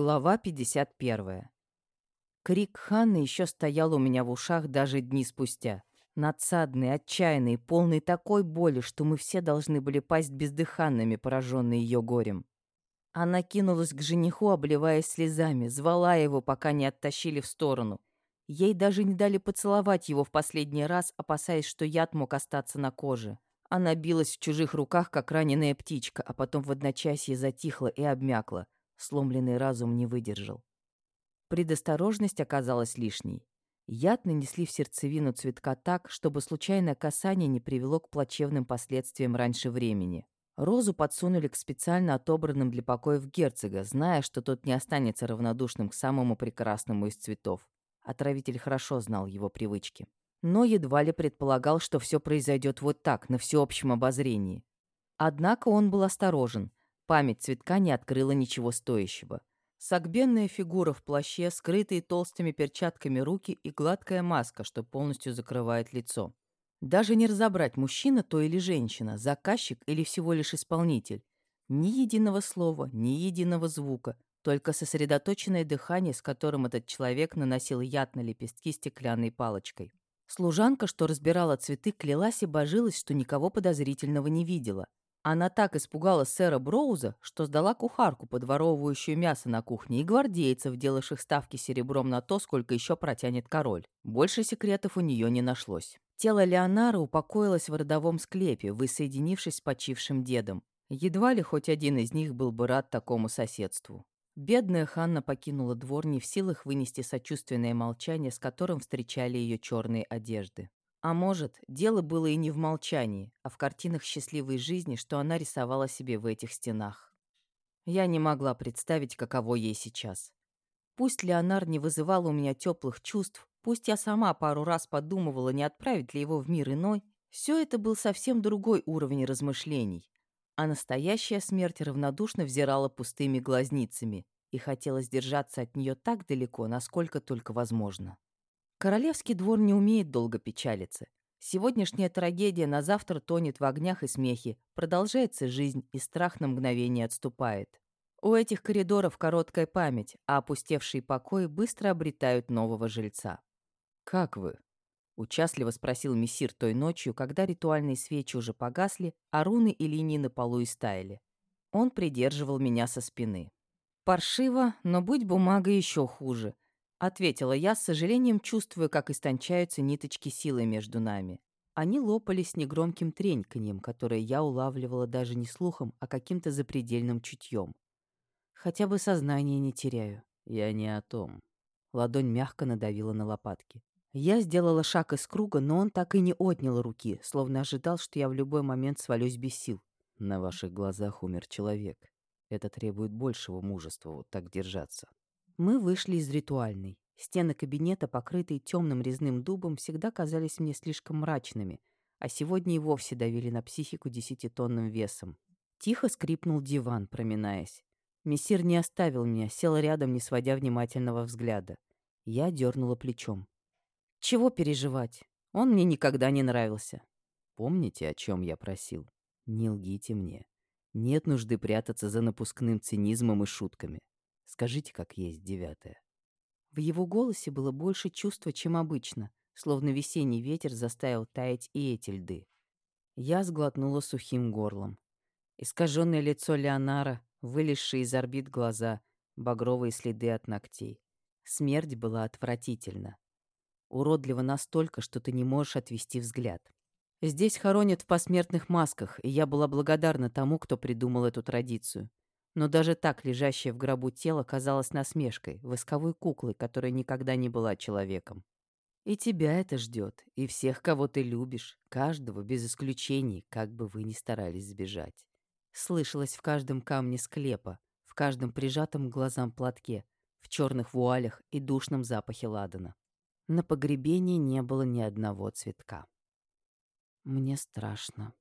Глава 51. Крик Ханны еще стоял у меня в ушах даже дни спустя. Надсадный, отчаянный, полный такой боли, что мы все должны были пасть бездыханными, пораженные ее горем. Она кинулась к жениху, обливаясь слезами, звала его, пока не оттащили в сторону. Ей даже не дали поцеловать его в последний раз, опасаясь, что яд мог остаться на коже. Она билась в чужих руках, как раненая птичка, а потом в одночасье затихла и обмякла — Сломленный разум не выдержал. Предосторожность оказалась лишней. Яд нанесли в сердцевину цветка так, чтобы случайное касание не привело к плачевным последствиям раньше времени. Розу подсунули к специально отобранным для покоев герцога, зная, что тот не останется равнодушным к самому прекрасному из цветов. Отравитель хорошо знал его привычки. Но едва ли предполагал, что все произойдет вот так, на всеобщем обозрении. Однако он был осторожен. Память цветка не открыла ничего стоящего. Согбенная фигура в плаще, скрытые толстыми перчатками руки и гладкая маска, что полностью закрывает лицо. Даже не разобрать, мужчина то или женщина, заказчик или всего лишь исполнитель. Ни единого слова, ни единого звука, только сосредоточенное дыхание, с которым этот человек наносил яд на лепестки стеклянной палочкой. Служанка, что разбирала цветы, клялась и божилась, что никого подозрительного не видела. Она так испугалась сэра Броуза, что сдала кухарку, подворовывающую мясо на кухне, и гвардейцев, делавших ставки серебром на то, сколько еще протянет король. Больше секретов у нее не нашлось. Тело Леонара упокоилось в родовом склепе, воссоединившись с почившим дедом. Едва ли хоть один из них был бы рад такому соседству. Бедная Ханна покинула двор не в силах вынести сочувственное молчание, с которым встречали ее черные одежды. А может, дело было и не в молчании, а в картинах счастливой жизни, что она рисовала себе в этих стенах. Я не могла представить, каково ей сейчас. Пусть Леонар не вызывал у меня теплых чувств, пусть я сама пару раз подумывала, не отправить ли его в мир иной, все это был совсем другой уровень размышлений. А настоящая смерть равнодушно взирала пустыми глазницами, и хотелось держаться от нее так далеко, насколько только возможно. Королевский двор не умеет долго печалиться. Сегодняшняя трагедия на завтра тонет в огнях и смехе, продолжается жизнь, и страх на мгновение отступает. У этих коридоров короткая память, а опустевшие покои быстро обретают нового жильца. «Как вы?» — участливо спросил мессир той ночью, когда ритуальные свечи уже погасли, а руны и линии на полу истаяли. Он придерживал меня со спины. Паршиво, но будь бумага еще хуже —— ответила я, с сожалением чувствуя, как истончаются ниточки силы между нами. Они лопались негромким треньканьем, которое я улавливала даже не слухом, а каким-то запредельным чутьем. Хотя бы сознание не теряю. Я не о том. Ладонь мягко надавила на лопатки. Я сделала шаг из круга, но он так и не отнял руки, словно ожидал, что я в любой момент свалюсь без сил. На ваших глазах умер человек. Это требует большего мужества вот так держаться. Мы вышли из ритуальной. Стены кабинета, покрытые темным резным дубом, всегда казались мне слишком мрачными, а сегодня и вовсе давили на психику десятитонным весом. Тихо скрипнул диван, проминаясь. Мессир не оставил меня, сел рядом, не сводя внимательного взгляда. Я дернула плечом. Чего переживать? Он мне никогда не нравился. Помните, о чем я просил? Не лгите мне. Нет нужды прятаться за напускным цинизмом и шутками. Скажите, как есть девятое». В его голосе было больше чувства, чем обычно, словно весенний ветер заставил таять и эти льды. Я сглотнула сухим горлом. Искаженное лицо Леонара, вылезшие из орбит глаза, багровые следы от ногтей. Смерть была отвратительна. Уродлива настолько, что ты не можешь отвести взгляд. Здесь хоронят в посмертных масках, и я была благодарна тому, кто придумал эту традицию. Но даже так лежащее в гробу тело казалось насмешкой, восковой куклой, которая никогда не была человеком. И тебя это ждет, и всех, кого ты любишь, каждого, без исключений, как бы вы ни старались сбежать. Слышалось в каждом камне склепа, в каждом прижатом к глазам платке, в черных вуалях и душном запахе ладана. На погребении не было ни одного цветка. Мне страшно.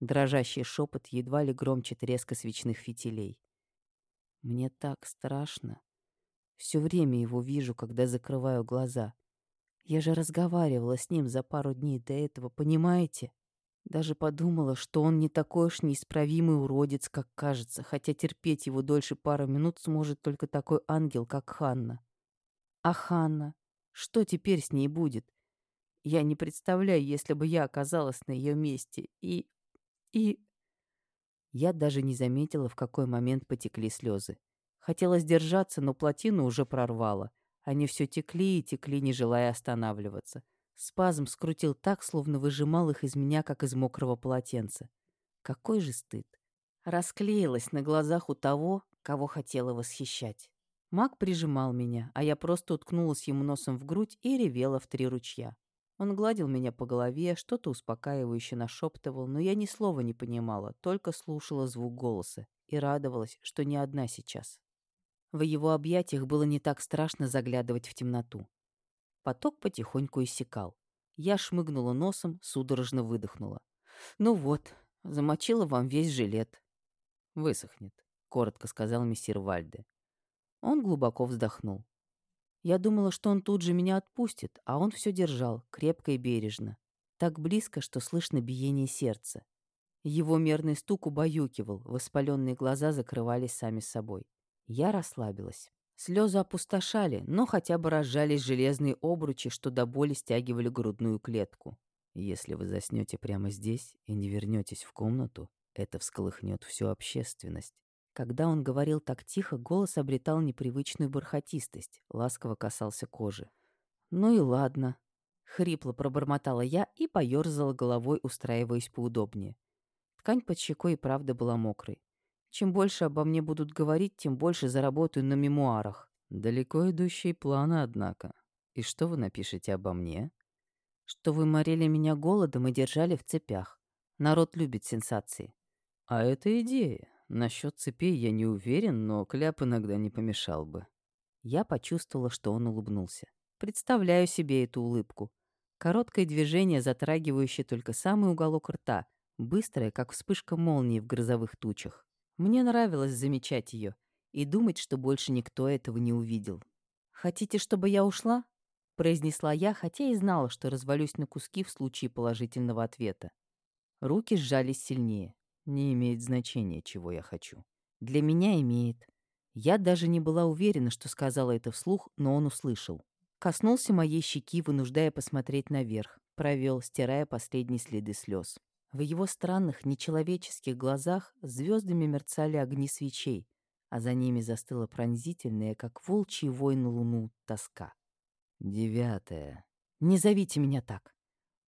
Дрожащий шепот едва ли громче треска свечных фитилей. Мне так страшно. Все время его вижу, когда закрываю глаза. Я же разговаривала с ним за пару дней до этого, понимаете? Даже подумала, что он не такой уж неисправимый уродец, как кажется, хотя терпеть его дольше пары минут сможет только такой ангел, как Ханна. А Ханна? Что теперь с ней будет? Я не представляю, если бы я оказалась на ее месте. И... и... Я даже не заметила, в какой момент потекли слезы. Хотела сдержаться, но плотину уже прорвало. Они все текли и текли, не желая останавливаться. Спазм скрутил так, словно выжимал их из меня, как из мокрого полотенца. Какой же стыд. Расклеилась на глазах у того, кого хотела восхищать. Маг прижимал меня, а я просто уткнулась ему носом в грудь и ревела в три ручья. Он гладил меня по голове, что-то успокаивающе нашептывал, но я ни слова не понимала, только слушала звук голоса и радовалась, что не одна сейчас. В его объятиях было не так страшно заглядывать в темноту. Поток потихоньку иссякал. Я шмыгнула носом, судорожно выдохнула. «Ну вот, замочила вам весь жилет». «Высохнет», — коротко сказал мессир Вальде. Он глубоко вздохнул. Я думала, что он тут же меня отпустит, а он все держал, крепко и бережно. Так близко, что слышно биение сердца. Его мерный стук убаюкивал, воспаленные глаза закрывались сами собой. Я расслабилась. Слезы опустошали, но хотя бы разжались железные обручи, что до боли стягивали грудную клетку. Если вы заснете прямо здесь и не вернетесь в комнату, это всколыхнет всю общественность. Когда он говорил так тихо, голос обретал непривычную бархатистость, ласково касался кожи. «Ну и ладно», — хрипло пробормотала я и поёрзала головой, устраиваясь поудобнее. Ткань под щекой и правда была мокрой. Чем больше обо мне будут говорить, тем больше заработаю на мемуарах. Далеко идущие планы, однако. И что вы напишете обо мне? Что вы морили меня голодом и держали в цепях. Народ любит сенсации. А это идея. Насчет цепей я не уверен, но кляп иногда не помешал бы. Я почувствовала, что он улыбнулся. Представляю себе эту улыбку. Короткое движение, затрагивающее только самый уголок рта, быстрое, как вспышка молнии в грозовых тучах. Мне нравилось замечать ее и думать, что больше никто этого не увидел. «Хотите, чтобы я ушла?» — произнесла я, хотя и знала, что развалюсь на куски в случае положительного ответа. Руки сжались сильнее. Не имеет значения, чего я хочу. Для меня имеет. Я даже не была уверена, что сказала это вслух, но он услышал. Коснулся моей щеки, вынуждая посмотреть наверх. Провел, стирая последние следы слез. В его странных, нечеловеческих глазах звездами мерцали огни свечей, а за ними застыла пронзительная, как волчий вой на луну, тоска. Девятое. Не зовите меня так.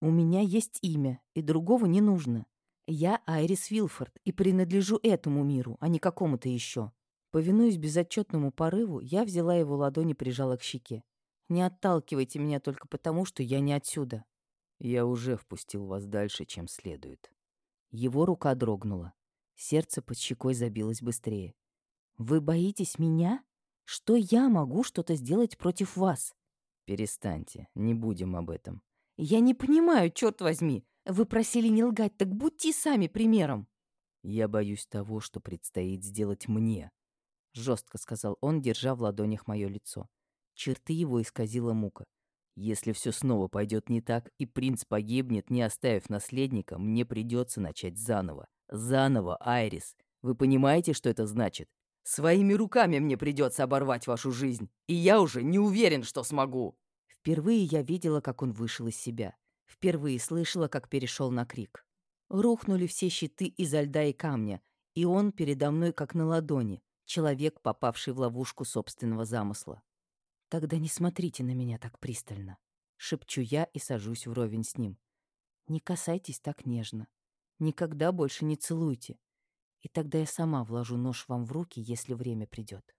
У меня есть имя, и другого не нужно. Я Айрис Вилфорд и принадлежу этому миру, а не какому-то еще. Повинуясь безотчетному порыву, я взяла его ладони и прижала к щеке. Не отталкивайте меня только потому, что я не отсюда. Я уже впустил вас дальше, чем следует. Его рука дрогнула. Сердце под щекой забилось быстрее. Вы боитесь меня? Что я могу что-то сделать против вас? Перестаньте, не будем об этом. Я не понимаю, черт возьми. Вы просили не лгать, так будьте сами примером. Я боюсь того, что предстоит сделать мне, жестко сказал он, держа в ладонях мое лицо. Черты его исказила мука. Если все снова пойдет не так, и принц погибнет, не оставив наследника, мне придется начать заново. Заново, Айрис. Вы понимаете, что это значит? Своими руками мне придется оборвать вашу жизнь, и я уже не уверен, что смогу. Впервые я видела, как он вышел из себя. Впервые слышала, как перешел на крик. Рухнули все щиты изо льда и камня, и он передо мной как на ладони, человек, попавший в ловушку собственного замысла. «Тогда не смотрите на меня так пристально», — шепчу я и сажусь вровень с ним. «Не касайтесь так нежно. Никогда больше не целуйте. И тогда я сама вложу нож вам в руки, если время придет.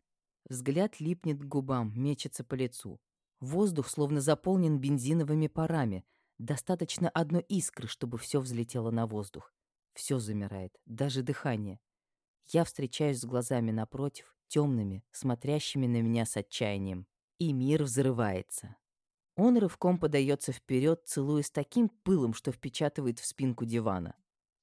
Взгляд липнет к губам, мечется по лицу. Воздух словно заполнен бензиновыми парами. Достаточно одной искры, чтобы все взлетело на воздух. Все замирает, даже дыхание. Я встречаюсь с глазами напротив, темными, смотрящими на меня с отчаянием и мир взрывается. Он рывком подается вперед, целуя с таким пылом, что впечатывает в спинку дивана.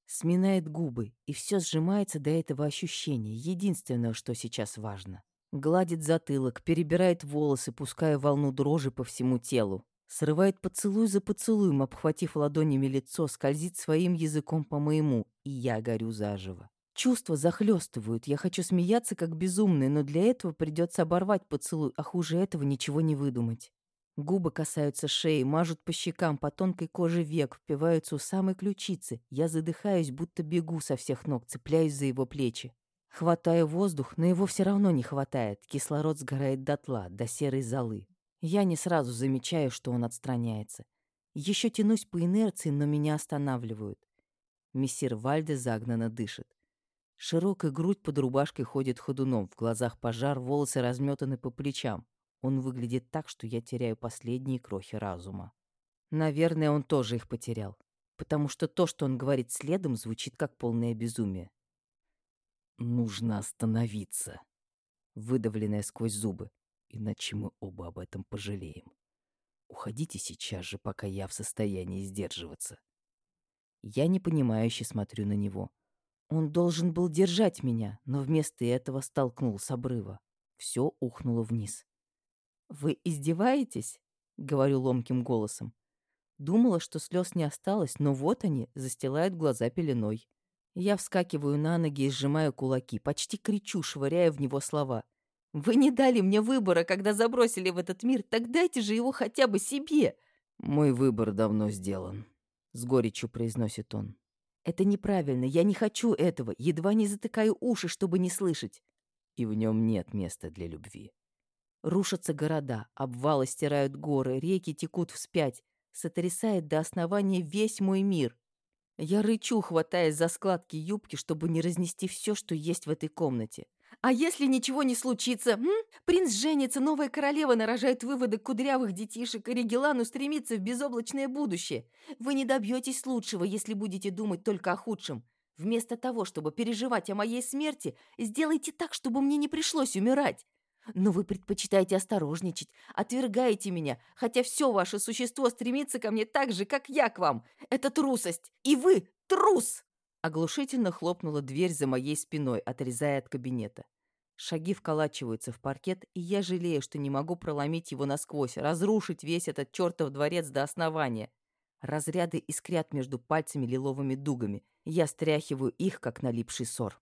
Сминает губы, и все сжимается до этого ощущения, единственное, что сейчас важно. Гладит затылок, перебирает волосы, пуская волну дрожи по всему телу. Срывает поцелуй за поцелуем, обхватив ладонями лицо, скользит своим языком по моему, и я горю заживо. Чувства захлестывают, я хочу смеяться как безумный, но для этого придется оборвать поцелуй, а хуже этого ничего не выдумать. Губы касаются шеи, мажут по щекам, по тонкой коже век, впиваются у самой ключицы. Я задыхаюсь, будто бегу со всех ног, цепляюсь за его плечи. Хватаю воздух, но его все равно не хватает. Кислород сгорает дотла, до серой золы. Я не сразу замечаю, что он отстраняется. Еще тянусь по инерции, но меня останавливают. Мессир Вальде загнанно дышит. Широкая грудь под рубашкой ходит ходуном, в глазах пожар, волосы разметаны по плечам. Он выглядит так, что я теряю последние крохи разума. Наверное, он тоже их потерял, потому что то, что он говорит следом, звучит как полное безумие. «Нужно остановиться», выдавленное сквозь зубы, иначе мы оба об этом пожалеем. Уходите сейчас же, пока я в состоянии сдерживаться. Я непонимающе смотрю на него. Он должен был держать меня, но вместо этого столкнул с обрыва. Все ухнуло вниз. «Вы издеваетесь?» — говорю ломким голосом. Думала, что слез не осталось, но вот они, застилают глаза пеленой. Я вскакиваю на ноги и сжимаю кулаки, почти кричу, швыряя в него слова. «Вы не дали мне выбора, когда забросили в этот мир, так дайте же его хотя бы себе!» «Мой выбор давно сделан», — с горечью произносит он. «Это неправильно, я не хочу этого, едва не затыкаю уши, чтобы не слышать». И в нем нет места для любви. Рушатся города, обвалы стирают горы, реки текут вспять. Сотрясает до основания весь мой мир. Я рычу, хватаясь за складки юбки, чтобы не разнести все, что есть в этой комнате. А если ничего не случится? М? Принц женится, новая королева нарожает выводок кудрявых детишек, и Регелану стремится в безоблачное будущее. Вы не добьетесь лучшего, если будете думать только о худшем. Вместо того, чтобы переживать о моей смерти, сделайте так, чтобы мне не пришлось умирать. Но вы предпочитаете осторожничать, отвергаете меня, хотя все ваше существо стремится ко мне так же, как я к вам. Это трусость. И вы трус!» Оглушительно хлопнула дверь за моей спиной, отрезая от кабинета. Шаги вколачиваются в паркет, и я жалею, что не могу проломить его насквозь, разрушить весь этот чертов дворец до основания. Разряды искрят между пальцами лиловыми дугами. Я стряхиваю их, как налипший сор.